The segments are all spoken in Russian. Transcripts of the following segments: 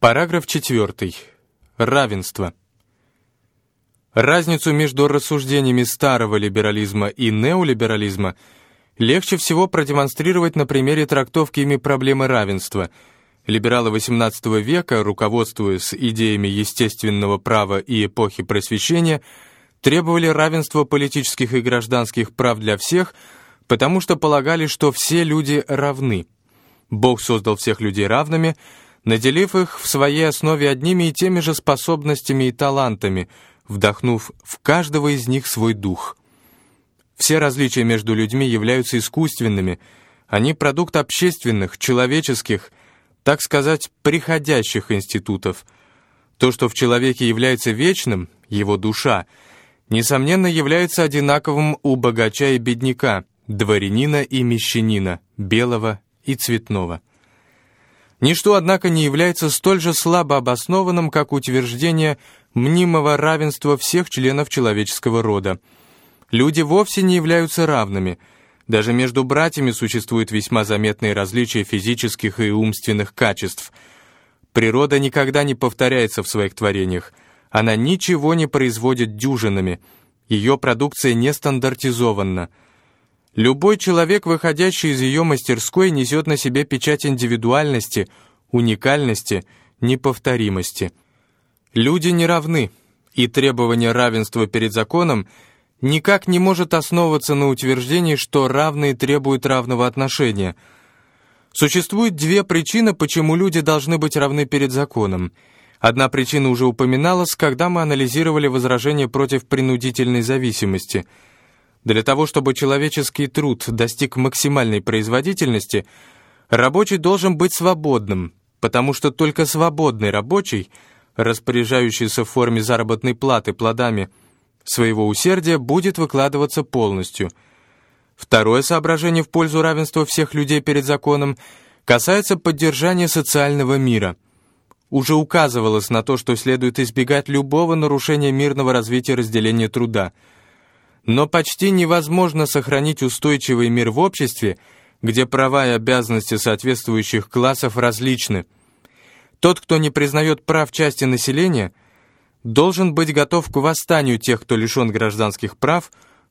Параграф 4. Равенство. Разницу между рассуждениями старого либерализма и неолиберализма легче всего продемонстрировать на примере трактовки ими проблемы равенства. Либералы XVIII века, руководствуясь идеями естественного права и эпохи просвещения, требовали равенства политических и гражданских прав для всех, потому что полагали, что все люди равны. Бог создал всех людей равными – наделив их в своей основе одними и теми же способностями и талантами, вдохнув в каждого из них свой дух. Все различия между людьми являются искусственными, они продукт общественных, человеческих, так сказать, приходящих институтов. То, что в человеке является вечным, его душа, несомненно, является одинаковым у богача и бедняка, дворянина и мещанина, белого и цветного. Ничто, однако, не является столь же слабо обоснованным, как утверждение мнимого равенства всех членов человеческого рода. Люди вовсе не являются равными. Даже между братьями существуют весьма заметные различия физических и умственных качеств. Природа никогда не повторяется в своих творениях. Она ничего не производит дюжинами. Ее продукция не стандартизована – Любой человек, выходящий из ее мастерской, несет на себе печать индивидуальности, уникальности, неповторимости. Люди не равны, и требование равенства перед законом никак не может основываться на утверждении, что равные требуют равного отношения. Существует две причины, почему люди должны быть равны перед законом. Одна причина уже упоминалась, когда мы анализировали возражения против принудительной зависимости – для того, чтобы человеческий труд достиг максимальной производительности, рабочий должен быть свободным, потому что только свободный рабочий, распоряжающийся в форме заработной платы плодами своего усердия, будет выкладываться полностью. Второе соображение в пользу равенства всех людей перед законом касается поддержания социального мира. Уже указывалось на то, что следует избегать любого нарушения мирного развития разделения труда – но почти невозможно сохранить устойчивый мир в обществе, где права и обязанности соответствующих классов различны. Тот, кто не признает прав части населения, должен быть готов к восстанию тех, кто лишен гражданских прав,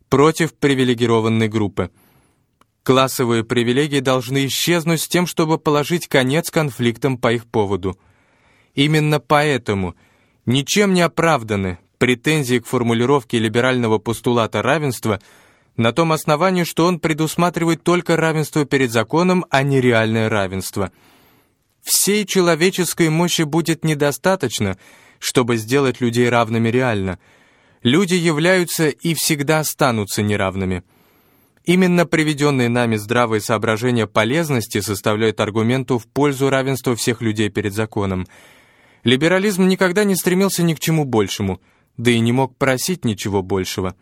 против привилегированной группы. Классовые привилегии должны исчезнуть с тем, чтобы положить конец конфликтам по их поводу. Именно поэтому ничем не оправданы претензии к формулировке либерального постулата равенства на том основании, что он предусматривает только равенство перед законом, а не реальное равенство. Всей человеческой мощи будет недостаточно, чтобы сделать людей равными реально. Люди являются и всегда останутся неравными. Именно приведенные нами здравые соображения полезности составляют аргументу в пользу равенства всех людей перед законом. Либерализм никогда не стремился ни к чему большему – да и не мог просить ничего большего.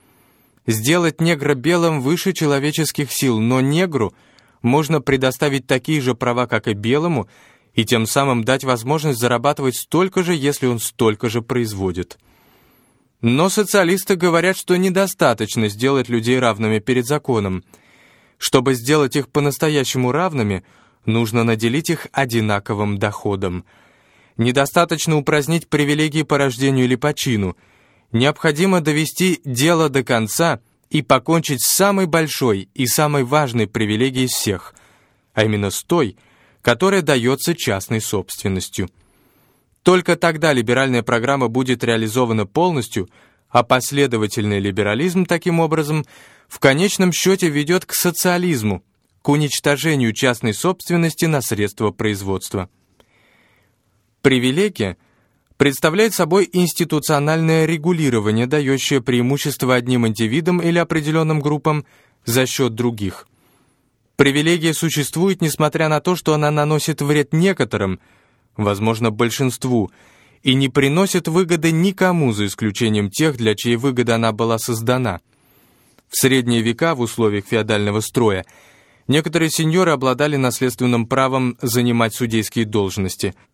Сделать негра белым выше человеческих сил, но негру можно предоставить такие же права, как и белому, и тем самым дать возможность зарабатывать столько же, если он столько же производит. Но социалисты говорят, что недостаточно сделать людей равными перед законом. Чтобы сделать их по-настоящему равными, нужно наделить их одинаковым доходом. Недостаточно упразднить привилегии по рождению или по чину – необходимо довести дело до конца и покончить с самой большой и самой важной привилегией всех, а именно с той, которая дается частной собственностью. Только тогда либеральная программа будет реализована полностью, а последовательный либерализм таким образом в конечном счете ведет к социализму, к уничтожению частной собственности на средства производства. Привилегия – представляет собой институциональное регулирование, дающее преимущество одним индивидам или определенным группам за счет других. Привилегия существует, несмотря на то, что она наносит вред некоторым, возможно, большинству, и не приносит выгоды никому, за исключением тех, для чьей выгоды она была создана. В средние века, в условиях феодального строя, некоторые сеньоры обладали наследственным правом занимать судейские должности –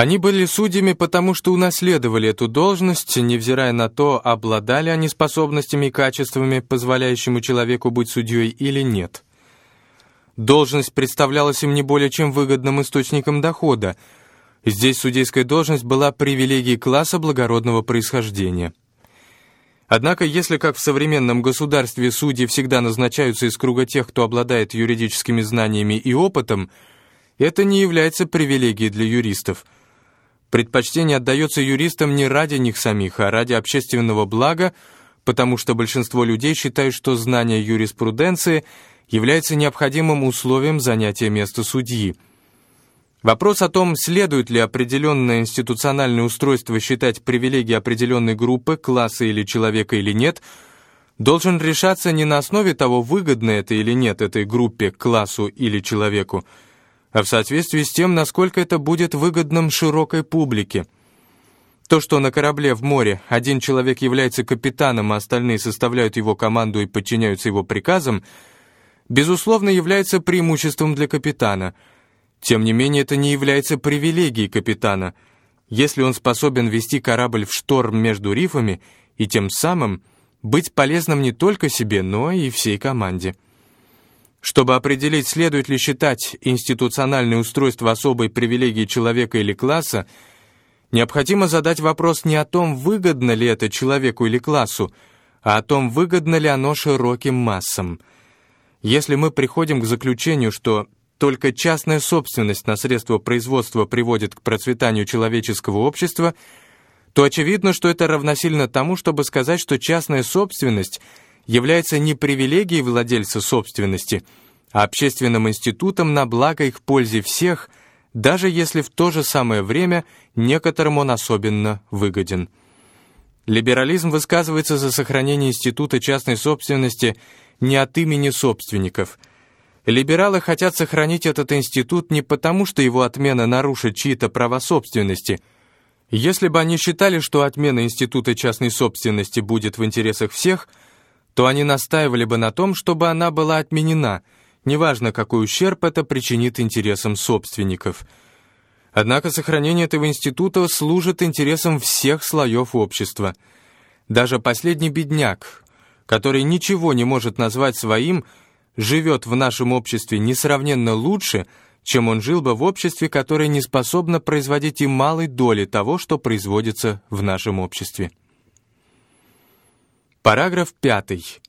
они были судьями, потому что унаследовали эту должность, невзирая на то, обладали они способностями и качествами, позволяющими человеку быть судьей или нет. Должность представлялась им не более чем выгодным источником дохода, Здесь судейская должность была привилегией класса благородного происхождения. Однако, если, как в современном государстве, судьи всегда назначаются из круга тех, кто обладает юридическими знаниями и опытом, это не является привилегией для юристов. Предпочтение отдается юристам не ради них самих, а ради общественного блага, потому что большинство людей считают, что знание юриспруденции является необходимым условием занятия места судьи. Вопрос о том, следует ли определенное институциональное устройство считать привилегией определенной группы, класса или человека или нет, должен решаться не на основе того, выгодно это или нет этой группе, классу или человеку, а в соответствии с тем, насколько это будет выгодным широкой публике. То, что на корабле в море один человек является капитаном, а остальные составляют его команду и подчиняются его приказам, безусловно, является преимуществом для капитана – тем не менее, это не является привилегией капитана, если он способен вести корабль в шторм между рифами и тем самым быть полезным не только себе, но и всей команде. Чтобы определить, следует ли считать институциональное устройство особой привилегией человека или класса, необходимо задать вопрос не о том, выгодно ли это человеку или классу, а о том, выгодно ли оно широким массам. Если мы приходим к заключению, что только частная собственность на средства производства приводит к процветанию человеческого общества, то очевидно, что это равносильно тому, чтобы сказать, что частная собственность является не привилегией владельца собственности, а общественным институтом на благо их пользе всех, даже если в то же самое время некоторым он особенно выгоден. Либерализм высказывается за сохранение института частной собственности не от имени собственников – Либералы хотят сохранить этот институт не потому, что его отмена нарушит чьи-то права собственности. Если бы они считали, что отмена института частной собственности будет в интересах всех, то они настаивали бы на том, чтобы она была отменена, неважно, какой ущерб это причинит интересам собственников. Однако сохранение этого института служит интересам всех слоев общества. Даже последний бедняк, который ничего не может назвать своим, живет в нашем обществе несравненно лучше, чем он жил бы в обществе, которое не способно производить и малой доли того, что производится в нашем обществе. Параграф 5.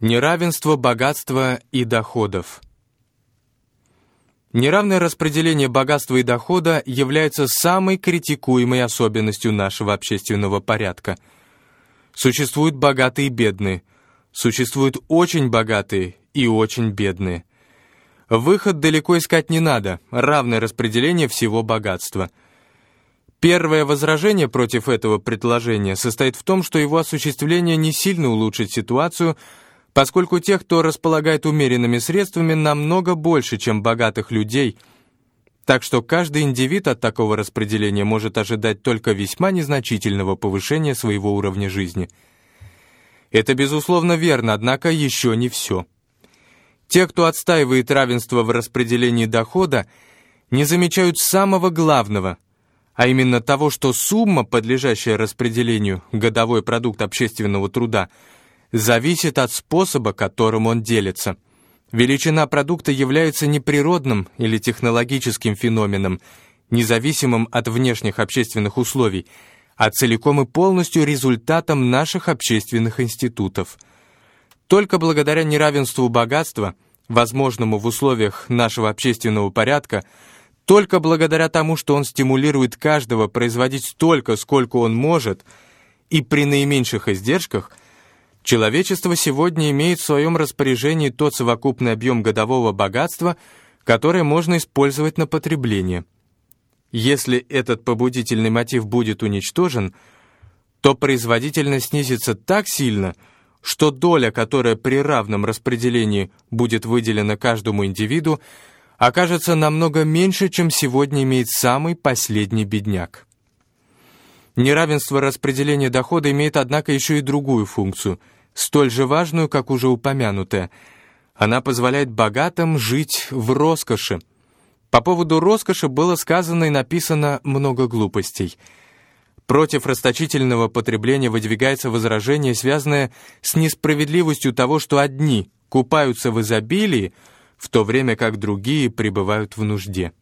Неравенство богатства и доходов. Неравное распределение богатства и дохода является самой критикуемой особенностью нашего общественного порядка. Существуют богатые и бедные, существуют очень богатые и очень бедные. Выход далеко искать не надо, равное распределение всего богатства. Первое возражение против этого предложения состоит в том, что его осуществление не сильно улучшит ситуацию, поскольку тех, кто располагает умеренными средствами, намного больше, чем богатых людей, так что каждый индивид от такого распределения может ожидать только весьма незначительного повышения своего уровня жизни. Это, безусловно, верно, однако еще не все. Те, кто отстаивает равенство в распределении дохода, не замечают самого главного, а именно того, что сумма, подлежащая распределению, годовой продукт общественного труда, зависит от способа, которым он делится. Величина продукта является не природным или технологическим феноменом, независимым от внешних общественных условий, а целиком и полностью результатом наших общественных институтов – только благодаря неравенству богатства, возможному в условиях нашего общественного порядка, только благодаря тому, что он стимулирует каждого производить столько, сколько он может, и при наименьших издержках, человечество сегодня имеет в своем распоряжении тот совокупный объем годового богатства, которое можно использовать на потребление. Если этот побудительный мотив будет уничтожен, то производительность снизится так сильно, что доля, которая при равном распределении будет выделена каждому индивиду, окажется намного меньше, чем сегодня имеет самый последний бедняк. Неравенство распределения дохода имеет, однако, еще и другую функцию, столь же важную, как уже упомянутая. Она позволяет богатым жить в роскоши. По поводу роскоши было сказано и написано много глупостей – Против расточительного потребления выдвигается возражение, связанное с несправедливостью того, что одни купаются в изобилии, в то время как другие пребывают в нужде.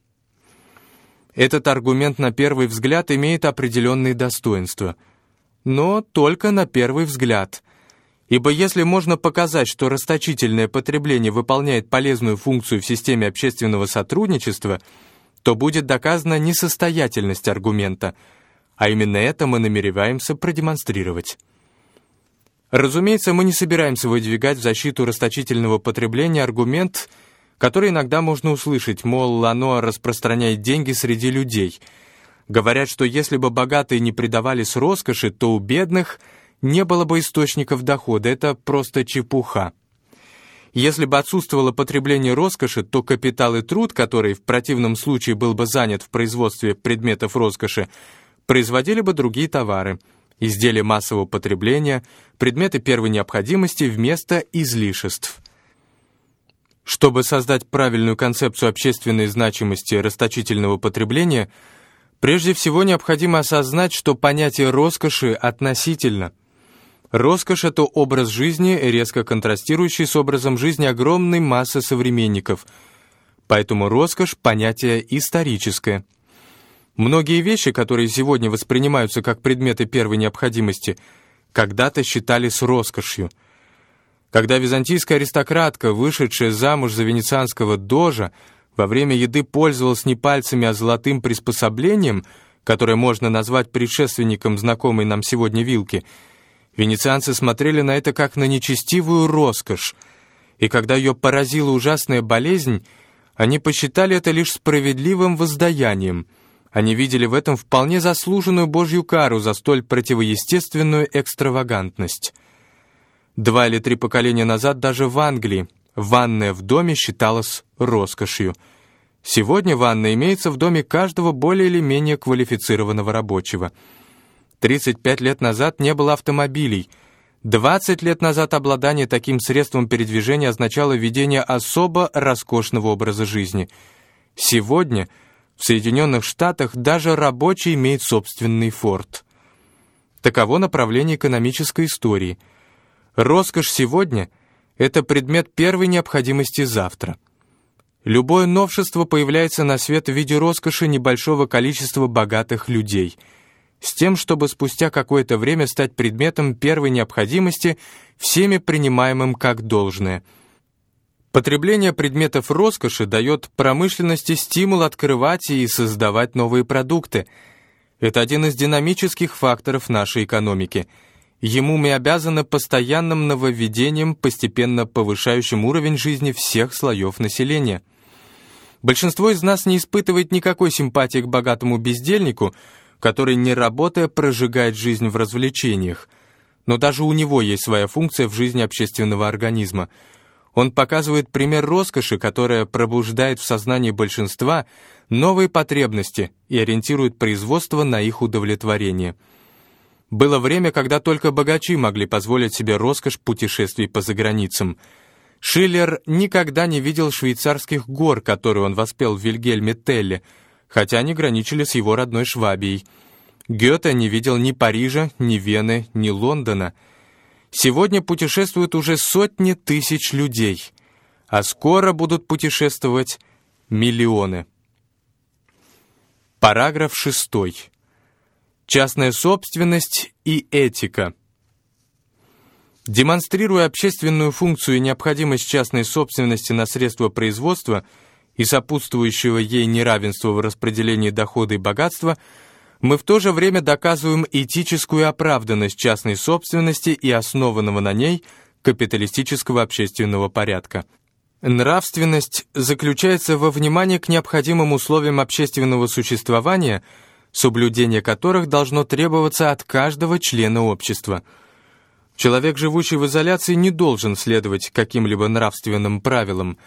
Этот аргумент на первый взгляд имеет определенные достоинства. Но только на первый взгляд. Ибо если можно показать, что расточительное потребление выполняет полезную функцию в системе общественного сотрудничества, то будет доказана несостоятельность аргумента, а именно это мы намереваемся продемонстрировать. Разумеется, мы не собираемся выдвигать в защиту расточительного потребления аргумент – который иногда можно услышать, мол, оно распространяет деньги среди людей. Говорят, что если бы богатые не предавались роскоши, то у бедных не было бы источников дохода. Это просто чепуха. Если бы отсутствовало потребление роскоши, то капитал и труд, который в противном случае был бы занят в производстве предметов роскоши, производили бы другие товары, изделия массового потребления, предметы первой необходимости вместо излишеств – чтобы создать правильную концепцию общественной значимости расточительного потребления, прежде всего необходимо осознать, что понятие роскоши относительно. Роскошь — это образ жизни, резко контрастирующий с образом жизни огромной массы современников. Поэтому роскошь — понятие историческое. Многие вещи, которые сегодня воспринимаются как предметы первой необходимости, когда-то считались роскошью — когда византийская аристократка, вышедшая замуж за венецианского дожа, во время еды пользовалась не пальцами, а золотым приспособлением, которое можно назвать предшественником знакомой нам сегодня вилки, венецианцы смотрели на это как на нечестивую роскошь, и когда ее поразила ужасная болезнь, они посчитали это лишь справедливым воздаянием. Они видели в этом вполне заслуженную Божью кару за столь противоестественную экстравагантность. Два или три поколения назад даже в Англии ванная в доме считалась роскошью. Сегодня ванна имеется в доме каждого более или менее квалифицированного рабочего. 35 лет назад не было автомобилей. 20 лет назад обладание таким средством передвижения означало ведение особо роскошного образа жизни. Сегодня в Соединенных Штатах даже рабочий имеет собственный форт. Таково направление экономической истории – Роскошь сегодня — это предмет первой необходимости завтра. Любое новшество появляется на свет в виде роскоши небольшого количества богатых людей, с тем, чтобы спустя какое-то время стать предметом первой необходимости, всеми принимаемым как должное. Потребление предметов роскоши дает промышленности стимул открывать и создавать новые продукты. Это один из динамических факторов нашей экономики — Ему мы обязаны постоянным нововведением, постепенно повышающим уровень жизни всех слоев населения. Большинство из нас не испытывает никакой симпатии к богатому бездельнику, который, не работая, прожигает жизнь в развлечениях. Но даже у него есть своя функция в жизни общественного организма. Он показывает пример роскоши, которая пробуждает в сознании большинства новые потребности и ориентирует производство на их удовлетворение – было время, когда только богачи могли позволить себе роскошь путешествий по заграницам. Шиллер никогда не видел швейцарских гор, которые он воспел в Вильгельме Телле, хотя они граничили с его родной Швабией. Гёте не видел ни Парижа, ни Вены, ни Лондона. Сегодня путешествуют уже сотни тысяч людей, а скоро будут путешествовать миллионы. Параграф шестой частная собственность и этика. Демонстрируя общественную функцию и необходимость частной собственности на средства производства и сопутствующего ей неравенства в распределении дохода и богатства, мы в то же время доказываем этическую оправданность частной собственности и основанного на ней капиталистического общественного порядка. Нравственность заключается во внимании к необходимым условиям общественного существования – соблюдение которых должно требоваться от каждого члена общества. Человек, живущий в изоляции, не должен следовать каким-либо нравственным правилам.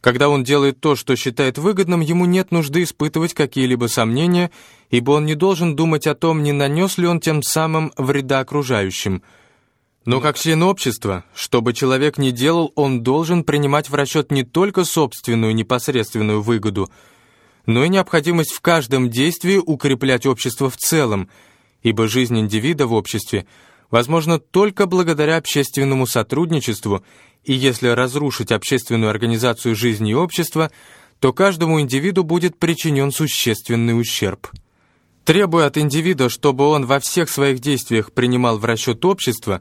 Когда он делает то, что считает выгодным, ему нет нужды испытывать какие-либо сомнения, ибо он не должен думать о том, не нанес ли он тем самым вреда окружающим. Но как член общества, что бы человек ни делал, он должен принимать в расчет не только собственную непосредственную выгоду – но и необходимость в каждом действии укреплять общество в целом, ибо жизнь индивида в обществе возможна только благодаря общественному сотрудничеству, и если разрушить общественную организацию жизни и общества, то каждому индивиду будет причинен существенный ущерб. Требуя от индивида, чтобы он во всех своих действиях принимал в расчет общество,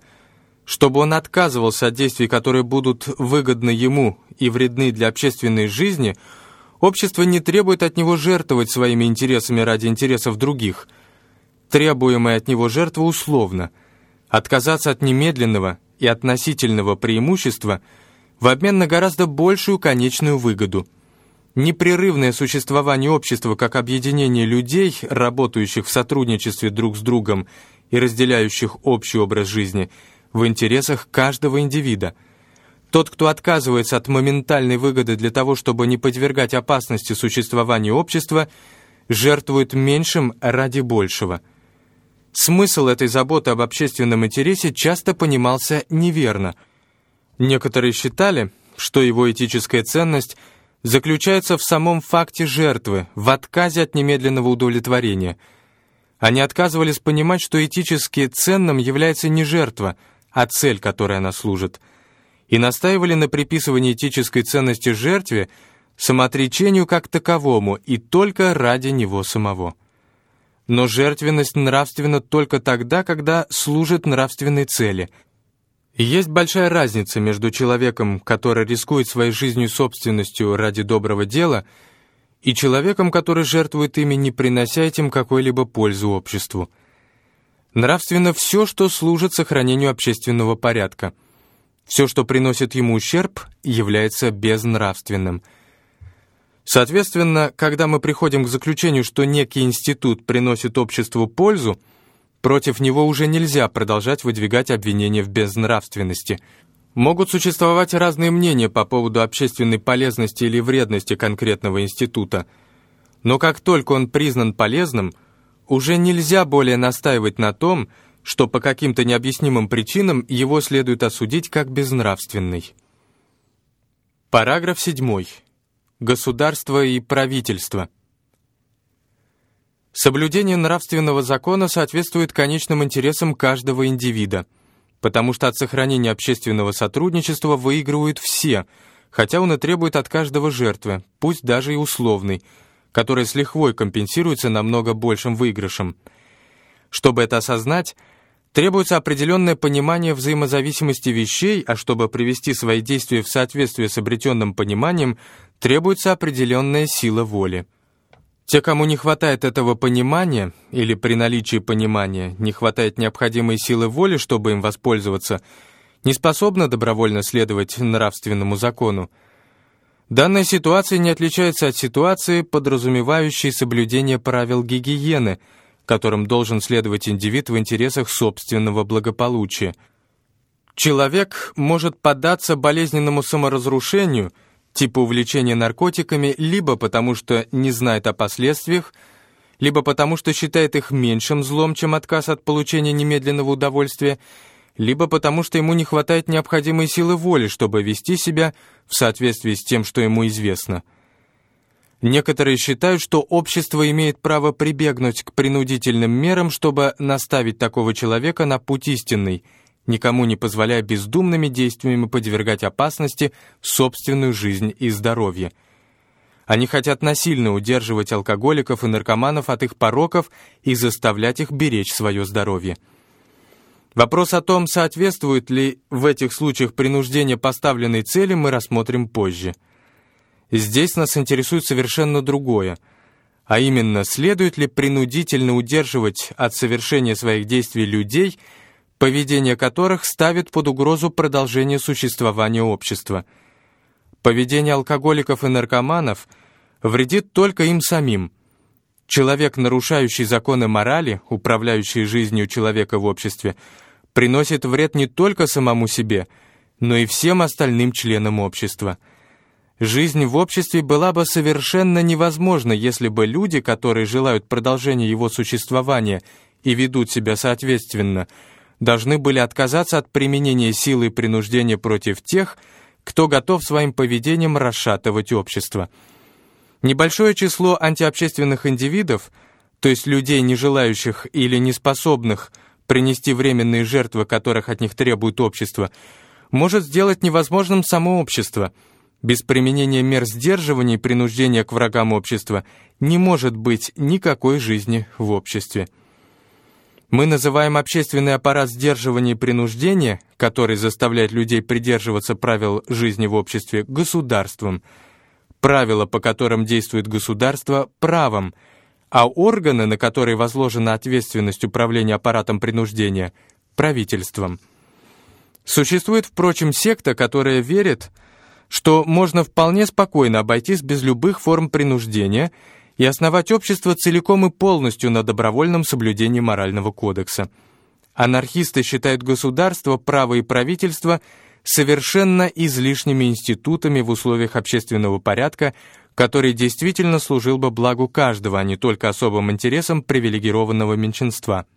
чтобы он отказывался от действий, которые будут выгодны ему и вредны для общественной жизни, общество не требует от него жертвовать своими интересами ради интересов других. Требуемая от него жертва условна. Отказаться от немедленного и относительного преимущества в обмен на гораздо большую конечную выгоду – непрерывное существование общества как объединение людей, работающих в сотрудничестве друг с другом и разделяющих общий образ жизни, в интересах каждого индивида. Тот, кто отказывается от моментальной выгоды для того, чтобы не подвергать опасности существования общества, жертвует меньшим ради большего. Смысл этой заботы об общественном интересе часто понимался неверно. Некоторые считали, что его этическая ценность – заключается в самом факте жертвы, в отказе от немедленного удовлетворения. Они отказывались понимать, что этически ценным является не жертва, а цель, которой она служит, и настаивали на приписывании этической ценности жертве самоотречению как таковому и только ради него самого. Но жертвенность нравственна только тогда, когда служит нравственной цели – есть большая разница между человеком, который рискует своей жизнью собственностью ради доброго дела, и человеком, который жертвует ими, не принося этим какой-либо пользу обществу. Нравственно все, что служит сохранению общественного порядка. Все, что приносит ему ущерб, является безнравственным. Соответственно, когда мы приходим к заключению, что некий институт приносит обществу пользу, Против него уже нельзя продолжать выдвигать обвинения в безнравственности. Могут существовать разные мнения по поводу общественной полезности или вредности конкретного института. Но как только он признан полезным, уже нельзя более настаивать на том, что по каким-то необъяснимым причинам его следует осудить как безнравственный. Параграф 7. Государство и правительство. Соблюдение нравственного закона соответствует конечным интересам каждого индивида, потому что от сохранения общественного сотрудничества выигрывают все, хотя он и требует от каждого жертвы, пусть даже и условной, которая с лихвой компенсируется намного большим выигрышем. Чтобы это осознать, требуется определенное понимание взаимозависимости вещей, а чтобы привести свои действия в соответствие с обретенным пониманием, требуется определенная сила воли. Те, кому не хватает этого понимания, или при наличии понимания не хватает необходимой силы воли, чтобы им воспользоваться, не способны добровольно следовать нравственному закону. Данная ситуация не отличается от ситуации, подразумевающей соблюдение правил гигиены, которым должен следовать индивид в интересах собственного благополучия. Человек может поддаться болезненному саморазрушению – типа увлечения наркотиками либо потому, что не знает о последствиях, либо потому, что считает их меньшим злом, чем отказ от получения немедленного удовольствия, либо потому, что ему не хватает необходимой силы воли, чтобы вести себя в соответствии с тем, что ему известно. Некоторые считают, что общество имеет право прибегнуть к принудительным мерам, чтобы наставить такого человека на путь истинный – никому не позволяя бездумными действиями подвергать опасности собственную жизнь и здоровье. Они хотят насильно удерживать алкоголиков и наркоманов от их пороков и заставлять их беречь свое здоровье. Вопрос о том, соответствует ли в этих случаях принуждение поставленной цели, мы рассмотрим позже. Здесь нас интересует совершенно другое, а именно, следует ли принудительно удерживать от совершения своих действий людей – поведение которых ставит под угрозу продолжение существования общества. Поведение алкоголиков и наркоманов вредит только им самим. Человек, нарушающий законы морали, управляющий жизнью человека в обществе, приносит вред не только самому себе, но и всем остальным членам общества. Жизнь в обществе была бы совершенно невозможна, если бы люди, которые желают продолжения его существования и ведут себя соответственно – должны были отказаться от применения силы и принуждения против тех, кто готов своим поведением расшатывать общество. Небольшое число антиобщественных индивидов, то есть людей, не желающих или не способных принести временные жертвы, которых от них требует общество, может сделать невозможным само общество, Без применения мер сдерживания и принуждения к врагам общества не может быть никакой жизни в обществе. Мы называем общественный аппарат сдерживания и принуждения, который заставляет людей придерживаться правил жизни в обществе, государством. Правила, по которым действует государство, правом, а органы, на которые возложена ответственность управления аппаратом принуждения, правительством. Существует, впрочем, секта, которая верит, что можно вполне спокойно обойтись без любых форм принуждения – и основать общество целиком и полностью на добровольном соблюдении морального кодекса. Анархисты считают государство, право и правительство совершенно излишними институтами в условиях общественного порядка, который действительно служил бы благу каждого, а не только особым интересам привилегированного меньшинства.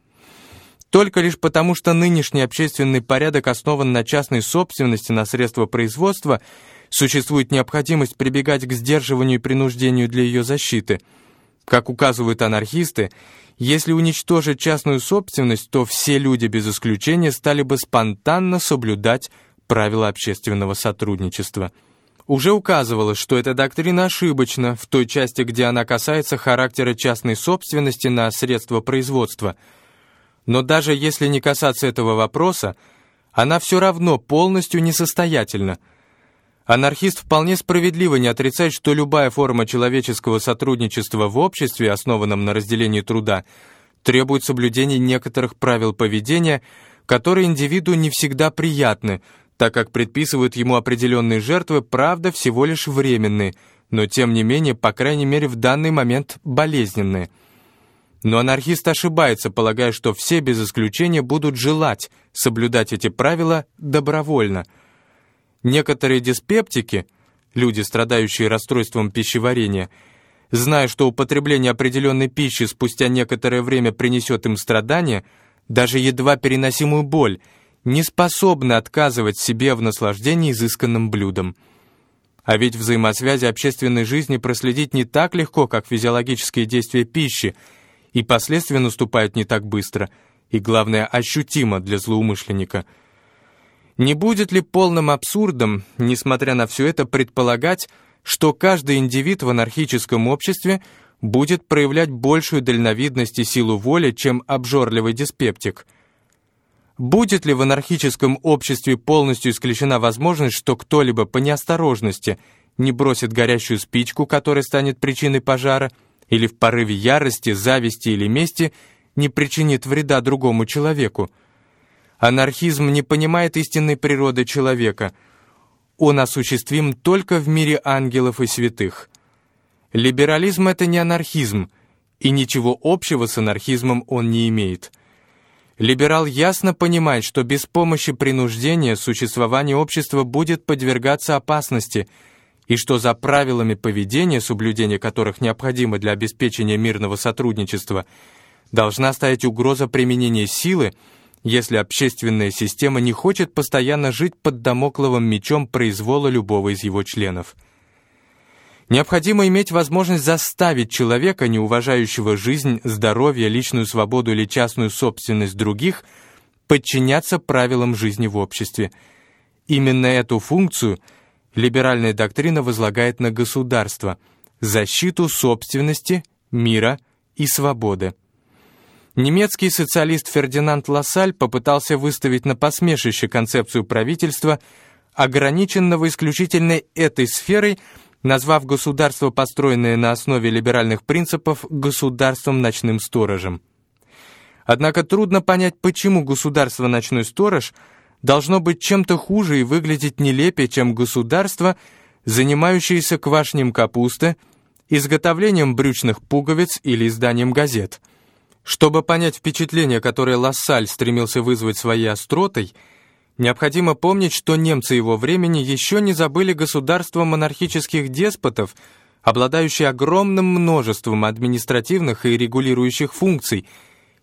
Только лишь потому, что нынешний общественный порядок основан на частной собственности на средства производства – существует необходимость прибегать к сдерживанию и принуждению для ее защиты. Как указывают анархисты, если уничтожить частную собственность, то все люди без исключения стали бы спонтанно соблюдать правила общественного сотрудничества. Уже указывалось, что эта доктрина ошибочна в той части, где она касается характера частной собственности на средства производства. Но даже если не касаться этого вопроса, она все равно полностью несостоятельна – Анархист вполне справедливо не отрицает, что любая форма человеческого сотрудничества в обществе, основанном на разделении труда, требует соблюдения некоторых правил поведения, которые индивиду не всегда приятны, так как предписывают ему определенные жертвы, правда, всего лишь временные, но тем не менее, по крайней мере, в данный момент болезненные. Но анархист ошибается, полагая, что все без исключения будут желать соблюдать эти правила добровольно – Некоторые диспептики, люди, страдающие расстройством пищеварения, зная, что употребление определенной пищи спустя некоторое время принесет им страдания, даже едва переносимую боль, не способны отказывать себе в наслаждении изысканным блюдом. А ведь взаимосвязи общественной жизни проследить не так легко, как физиологические действия пищи, и последствия наступают не так быстро, и, главное, ощутимо для злоумышленника – не будет ли полным абсурдом, несмотря на все это, предполагать, что каждый индивид в анархическом обществе будет проявлять большую дальновидность и силу воли, чем обжорливый диспептик? Будет ли в анархическом обществе полностью исключена возможность, что кто-либо по неосторожности не бросит горящую спичку, которая станет причиной пожара, или в порыве ярости, зависти или мести не причинит вреда другому человеку? Анархизм не понимает истинной природы человека. Он осуществим только в мире ангелов и святых. Либерализм — это не анархизм, и ничего общего с анархизмом он не имеет. Либерал ясно понимает, что без помощи принуждения существование общества будет подвергаться опасности, и что за правилами поведения, соблюдение которых необходимо для обеспечения мирного сотрудничества, должна стоять угроза применения силы, если общественная система не хочет постоянно жить под домокловым мечом произвола любого из его членов. Необходимо иметь возможность заставить человека, не уважающего жизнь, здоровье, личную свободу или частную собственность других, подчиняться правилам жизни в обществе. Именно эту функцию либеральная доктрина возлагает на государство – защиту собственности, мира и свободы. Немецкий социалист Фердинанд Лассаль попытался выставить на посмешище концепцию правительства, ограниченного исключительно этой сферой, назвав государство, построенное на основе либеральных принципов, государством ночным сторожем. Однако трудно понять, почему государство «ночной сторож» должно быть чем-то хуже и выглядеть нелепее, чем государство, занимающееся квашнем капусты, изготовлением брючных пуговиц или изданием газет – чтобы понять впечатление, которое Лассаль стремился вызвать своей остротой, необходимо помнить, что немцы его времени еще не забыли государство монархических деспотов, обладающие огромным множеством административных и регулирующих функций,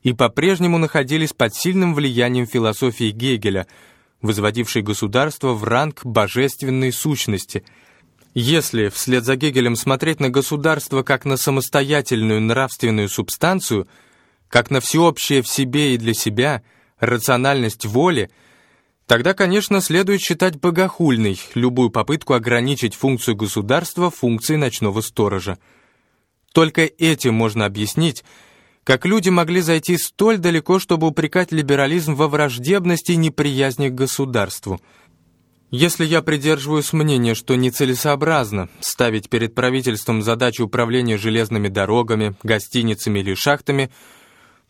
и по-прежнему находились под сильным влиянием философии Гегеля, возводившей государство в ранг божественной сущности. Если вслед за Гегелем смотреть на государство как на самостоятельную нравственную субстанцию – как на всеобщее в себе и для себя, рациональность воли, Тогда, конечно, следует считать богохульной любую попытку ограничить функцию государства функцией ночного сторожа. Только этим можно объяснить, как люди могли зайти столь далеко, чтобы упрекать либерализм во враждебности и неприязни к государству. Если я придерживаюсь мнения, что нецелесообразно ставить перед правительством задачу управления железными дорогами, гостиницами или шахтами,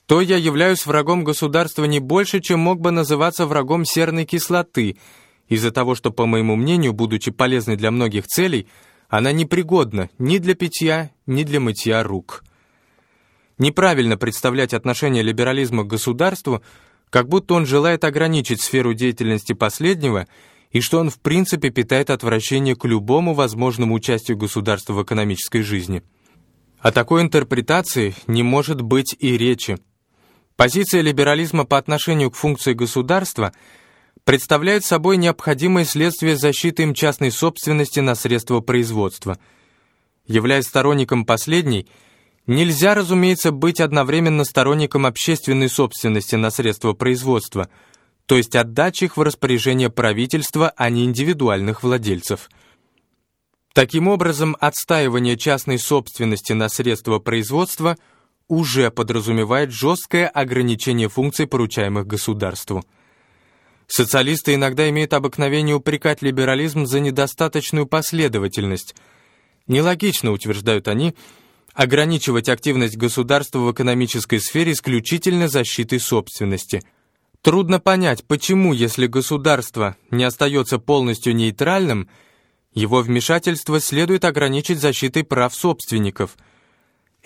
то я являюсь врагом государства не больше, чем мог бы называться врагом серной кислоты, из-за того, что, по моему мнению, будучи полезной для многих целей, она непригодна ни для питья, ни для мытья рук. Неправильно представлять отношение либерализма к государству, как будто он желает ограничить сферу деятельности последнего и что он в принципе питает отвращение к любому возможному участию государства в экономической жизни. О такой интерпретации не может быть и речи. Позиция либерализма по отношению к функции государства представляет собой необходимое следствие защиты им частной собственности на средства производства. Являясь сторонником последней – Нельзя, разумеется, быть одновременно сторонником общественной собственности на средства производства, то есть отдачи их в распоряжение правительства, а не индивидуальных владельцев. Таким образом, отстаивание частной собственности на средства производства уже подразумевает жесткое ограничение функций, поручаемых государству. Социалисты иногда имеют обыкновение упрекать либерализм за недостаточную последовательность. Нелогично, утверждают они, ограничивать активность государства в экономической сфере исключительно защитой собственности. Трудно понять, почему, если государство не остается полностью нейтральным, его вмешательство следует ограничить защитой прав собственников.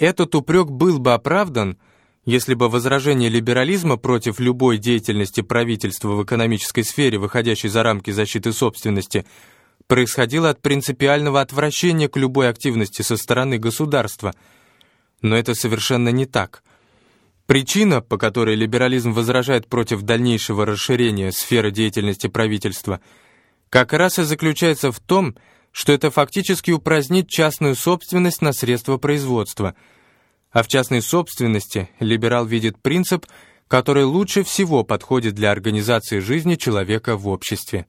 Этот упрек был бы оправдан, если бы возражение либерализма против любой деятельности правительства в экономической сфере, выходящей за рамки защиты собственности, происходило от принципиального отвращения к любой активности со стороны государства. Но это совершенно не так. Причина, по которой либерализм возражает против дальнейшего расширения сферы деятельности правительства, как раз и заключается в том, что это фактически упразднит частную собственность на средства производства. А в частной собственности либерал видит принцип, который лучше всего подходит для организации жизни человека в обществе.